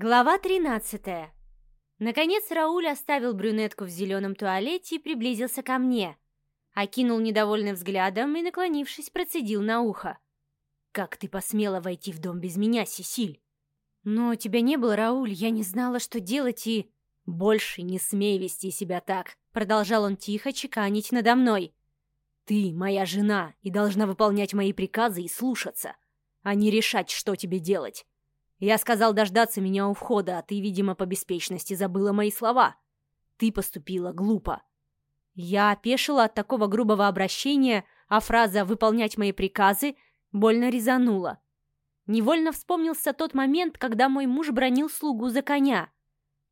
Глава 13 Наконец Рауль оставил брюнетку в зеленом туалете и приблизился ко мне. Окинул недовольным взглядом и, наклонившись, процедил на ухо. «Как ты посмела войти в дом без меня, Сесиль?» «Но тебя не было, Рауль, я не знала, что делать и...» «Больше не смей вести себя так», — продолжал он тихо чеканить надо мной. «Ты моя жена и должна выполнять мои приказы и слушаться, а не решать, что тебе делать. Я сказал дождаться меня у входа, а ты, видимо, по беспечности забыла мои слова. Ты поступила глупо». Я опешила от такого грубого обращения, а фраза «выполнять мои приказы» больно резанула. Невольно вспомнился тот момент, когда мой муж бронил слугу за коня —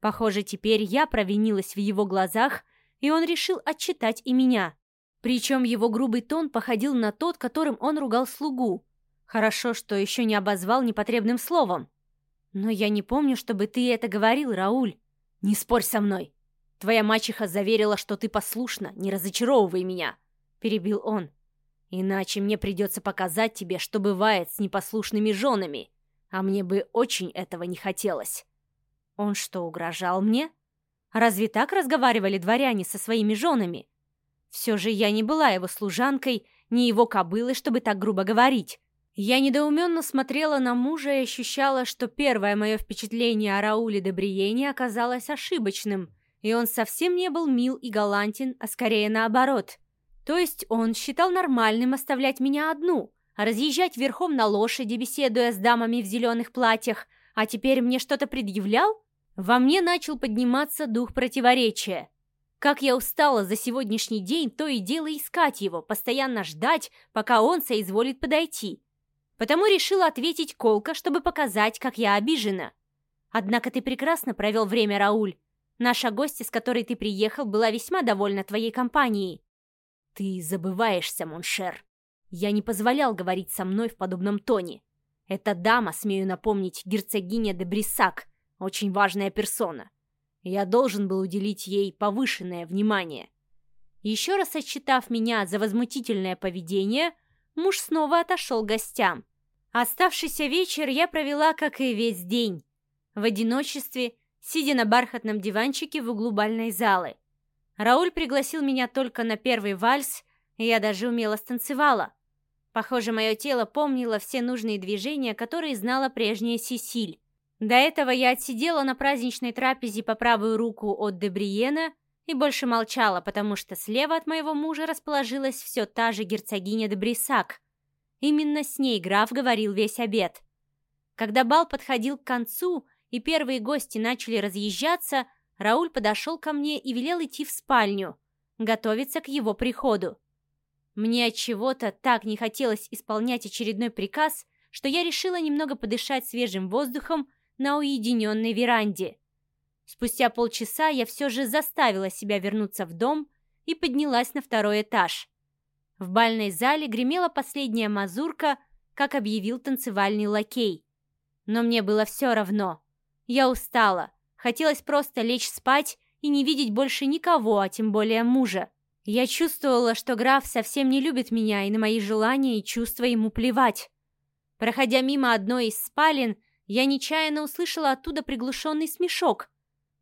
Похоже, теперь я провинилась в его глазах, и он решил отчитать и меня. Причем его грубый тон походил на тот, которым он ругал слугу. Хорошо, что еще не обозвал непотребным словом. Но я не помню, чтобы ты это говорил, Рауль. Не спорь со мной. Твоя мачеха заверила, что ты послушна, не разочаровывай меня, перебил он. Иначе мне придется показать тебе, что бывает с непослушными женами, а мне бы очень этого не хотелось. Он что, угрожал мне? Разве так разговаривали дворяне со своими женами? Все же я не была его служанкой, не его кобылой, чтобы так грубо говорить. Я недоуменно смотрела на мужа и ощущала, что первое мое впечатление о Рауле де Бриене оказалось ошибочным, и он совсем не был мил и галантен, а скорее наоборот. То есть он считал нормальным оставлять меня одну, а разъезжать верхом на лошади, беседуя с дамами в зеленых платьях, а теперь мне что-то предъявлял? Во мне начал подниматься дух противоречия. Как я устала за сегодняшний день, то и дело искать его, постоянно ждать, пока он соизволит подойти. Потому решила ответить колко, чтобы показать, как я обижена. Однако ты прекрасно провел время, Рауль. Наша гостья, с которой ты приехал, была весьма довольна твоей компанией. Ты забываешься, mon cher. Я не позволял говорить со мной в подобном тоне. Эта дама, смею напомнить, герцогиня де Бриссак — очень важная персона. Я должен был уделить ей повышенное внимание. Еще раз отчитав меня за возмутительное поведение, муж снова отошел к гостям. Оставшийся вечер я провела, как и весь день, в одиночестве, сидя на бархатном диванчике в углу бальной залы. Рауль пригласил меня только на первый вальс, и я даже умело станцевала. Похоже, мое тело помнило все нужные движения, которые знала прежняя Сесиль. До этого я отсидела на праздничной трапезе по правую руку от Дебриена и больше молчала, потому что слева от моего мужа расположилась все та же герцогиня де Брисак. Именно с ней граф говорил весь обед. Когда бал подходил к концу и первые гости начали разъезжаться, Рауль подошел ко мне и велел идти в спальню, готовиться к его приходу. Мне от чего-то так не хотелось исполнять очередной приказ, что я решила немного подышать свежим воздухом на уединенной веранде. Спустя полчаса я все же заставила себя вернуться в дом и поднялась на второй этаж. В бальной зале гремела последняя мазурка, как объявил танцевальный лакей. Но мне было все равно. Я устала. Хотелось просто лечь спать и не видеть больше никого, а тем более мужа. Я чувствовала, что граф совсем не любит меня, и на мои желания и чувства ему плевать. Проходя мимо одной из спален, я нечаянно услышала оттуда приглушенный смешок.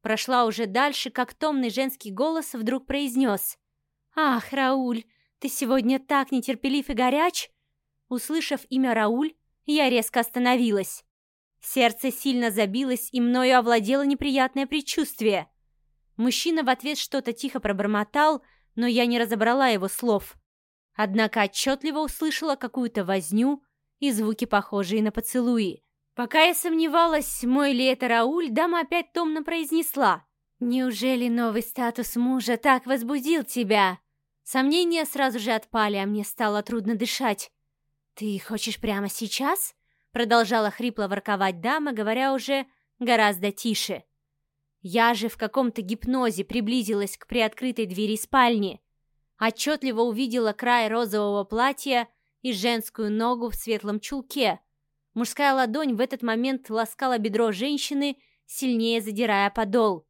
Прошла уже дальше, как томный женский голос вдруг произнес. «Ах, Рауль, ты сегодня так нетерпелив и горяч!» Услышав имя Рауль, я резко остановилась. Сердце сильно забилось, и мною овладело неприятное предчувствие. Мужчина в ответ что-то тихо пробормотал, но я не разобрала его слов. Однако отчетливо услышала какую-то возню и звуки, похожие на поцелуи. Пока я сомневалась, мой ли это Рауль, дама опять томно произнесла. «Неужели новый статус мужа так возбудил тебя?» Сомнения сразу же отпали, а мне стало трудно дышать. «Ты хочешь прямо сейчас?» Продолжала хрипло ворковать дама, говоря уже гораздо тише. Я же в каком-то гипнозе приблизилась к приоткрытой двери спальни. Отчетливо увидела край розового платья и женскую ногу в светлом чулке, Мужская ладонь в этот момент ласкала бедро женщины, сильнее задирая подол.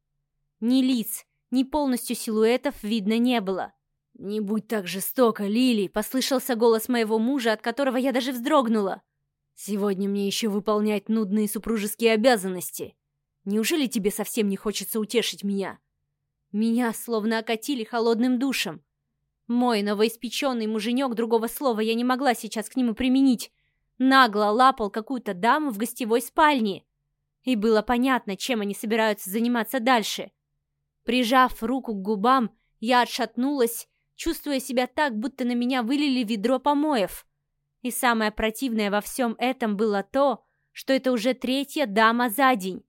Ни лиц, ни полностью силуэтов видно не было. «Не будь так жестоко, Лили!» — послышался голос моего мужа, от которого я даже вздрогнула. «Сегодня мне еще выполнять нудные супружеские обязанности. Неужели тебе совсем не хочется утешить меня?» Меня словно окатили холодным душем. Мой новоиспеченный муженек, другого слова я не могла сейчас к нему применить, нагло лапал какую-то даму в гостевой спальне. И было понятно, чем они собираются заниматься дальше. Прижав руку к губам, я отшатнулась, чувствуя себя так, будто на меня вылили ведро помоев. И самое противное во всем этом было то, что это уже третья дама за день,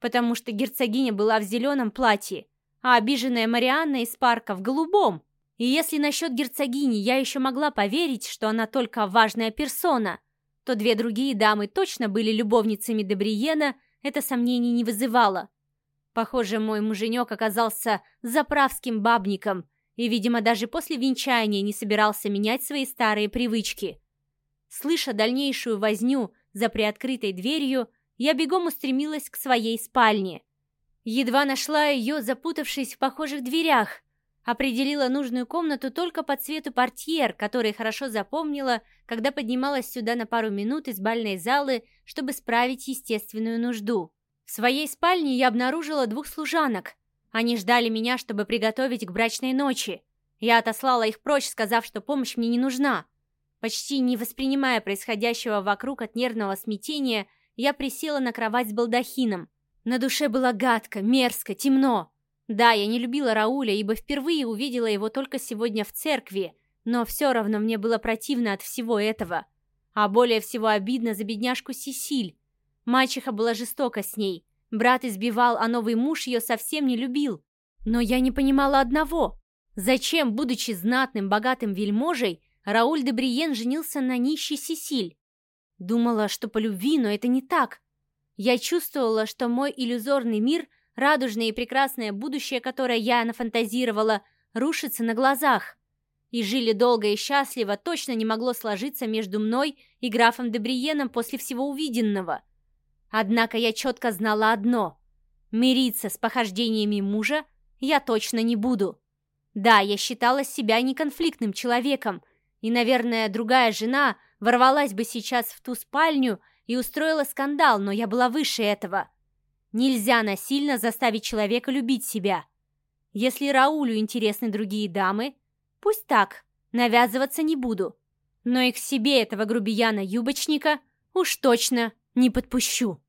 потому что герцогиня была в зеленом платье, а обиженная Марианна из парка в голубом. И если насчет герцогини я еще могла поверить, что она только важная персона, то две другие дамы точно были любовницами Дебриена, это сомнений не вызывало. Похоже, мой муженек оказался заправским бабником и, видимо, даже после венчания не собирался менять свои старые привычки. Слыша дальнейшую возню за приоткрытой дверью, я бегом устремилась к своей спальне. Едва нашла ее, запутавшись в похожих дверях. Определила нужную комнату только по цвету портьер, который хорошо запомнила, когда поднималась сюда на пару минут из бальной залы, чтобы справить естественную нужду. В своей спальне я обнаружила двух служанок. Они ждали меня, чтобы приготовить к брачной ночи. Я отослала их прочь, сказав, что помощь мне не нужна. Почти не воспринимая происходящего вокруг от нервного смятения, я присела на кровать с балдахином. На душе было гадко, мерзко, темно. Да, я не любила Рауля, ибо впервые увидела его только сегодня в церкви, но все равно мне было противно от всего этого. А более всего обидно за бедняжку Сесиль. Мачеха была жестока с ней. Брат избивал, а новый муж ее совсем не любил. Но я не понимала одного. Зачем, будучи знатным, богатым вельможей, Рауль де Бриен женился на нищей Сесиль? Думала, что по любви, но это не так. Я чувствовала, что мой иллюзорный мир радужное и прекрасное будущее, которое я нафантазировала, рушится на глазах. И жили долго и счастливо точно не могло сложиться между мной и графом Дебриеном после всего увиденного. Однако я четко знала одно — мириться с похождениями мужа я точно не буду. Да, я считала себя неконфликтным человеком, и, наверное, другая жена ворвалась бы сейчас в ту спальню и устроила скандал, но я была выше этого — Нельзя насильно заставить человека любить себя. Если Раулю интересны другие дамы, пусть так, навязываться не буду. Но и к себе этого грубияна-юбочника уж точно не подпущу.